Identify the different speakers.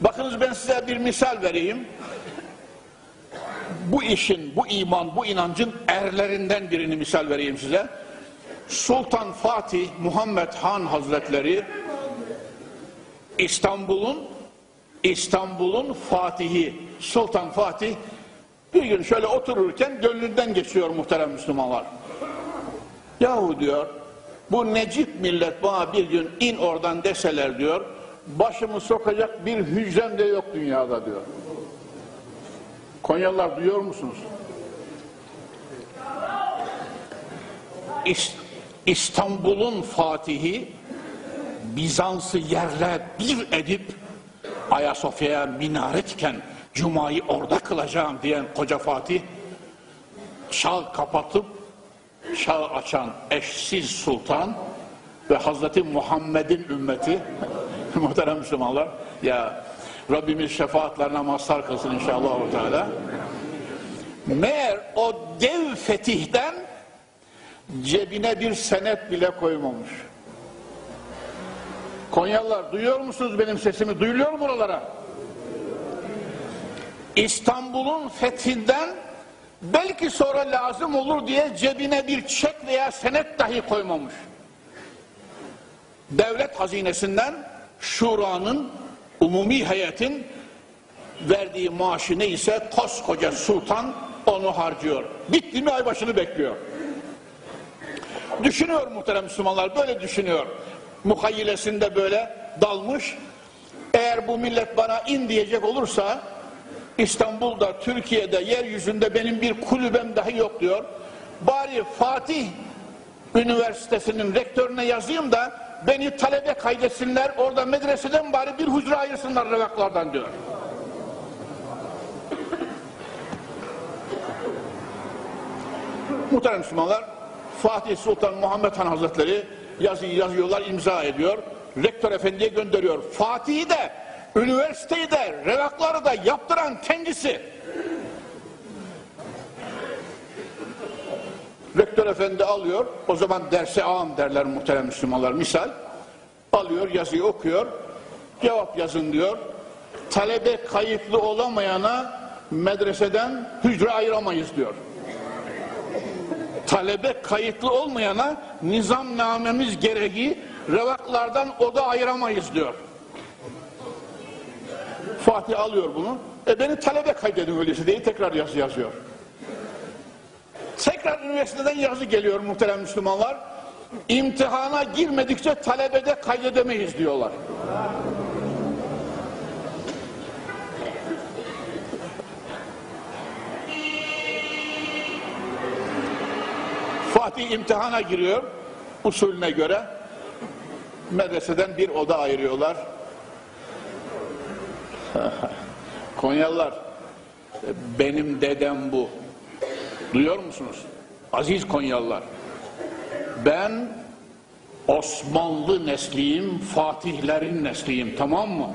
Speaker 1: Bakınız ben size bir misal vereyim. Bu işin, bu iman, bu inancın erlerinden birini misal vereyim size. Sultan Fatih Muhammed Han Hazretleri İstanbul'un İstanbul'un Fatihi Sultan Fatih bir gün şöyle otururken gönlünden geçiyor muhterem Müslümanlar. Yahu diyor bu Necip millet bana bir gün in oradan deseler diyor başımı sokacak bir hücrem de yok dünyada diyor. Konyalılar duyuyor musunuz? İs- İstanbul'un Fatihi Bizans'ı yerle bir edip Ayasofya'ya minaretken Cuma'yı orada kılacağım diyen koca Fatih çağ kapatıp çağ açan eşsiz sultan ve Hazreti Muhammed'in ümmeti muhterem Müslümanlar ya Rabbimiz şefaatlerine mazhar kılsın inşallah Teala. Meğer o dev fetihten cebine bir senet bile koymamış. Konyalılar duyuyor musunuz benim sesimi? Duyuluyor mu buralara? İstanbul'un fethinden belki sonra lazım olur diye cebine bir çek veya senet dahi koymamış. Devlet hazinesinden şuranın, umumi heyetin verdiği maaşı neyse koskoca sultan onu harcıyor. Bitti mi ay başını bekliyor. Düşünüyor muhterem Müslümanlar böyle düşünüyor. Muhayyilesinde böyle dalmış. Eğer bu millet bana in diyecek olursa İstanbul'da, Türkiye'de, yeryüzünde benim bir kulübem dahi yok diyor. Bari Fatih Üniversitesi'nin rektörüne yazayım da beni talebe kaydetsinler, orada medreseden bari bir hücre ayırsınlar revaklardan diyor. Muhterem Müslümanlar, Fatih Sultan Muhammed Han Hazretleri yazı yazıyorlar, imza ediyor. Rektör efendiye gönderiyor. Fatih'i de, üniversiteyi de, revakları da yaptıran kendisi. Rektör efendi alıyor, o zaman derse am derler muhterem Müslümanlar, misal. Alıyor, yazıyı okuyor, cevap yazın diyor. Talebe kayıtlı olamayana medreseden hücre ayıramayız diyor talebe kayıtlı olmayana nizamnamemiz gereği revaklardan oda ayıramayız diyor. Fatih alıyor bunu. E beni talebe kaydedin öyleyse diye tekrar yazı yazıyor. Tekrar üniversiteden yazı geliyor muhterem Müslümanlar. İmtihana girmedikçe talebede kaydedemeyiz diyorlar. Fatih imtihana giriyor usulüne göre. Medreseden bir oda ayırıyorlar. Konyalılar benim dedem bu. Duyuyor musunuz? Aziz Konyalılar. Ben Osmanlı nesliyim, Fatihlerin nesliyim tamam mı?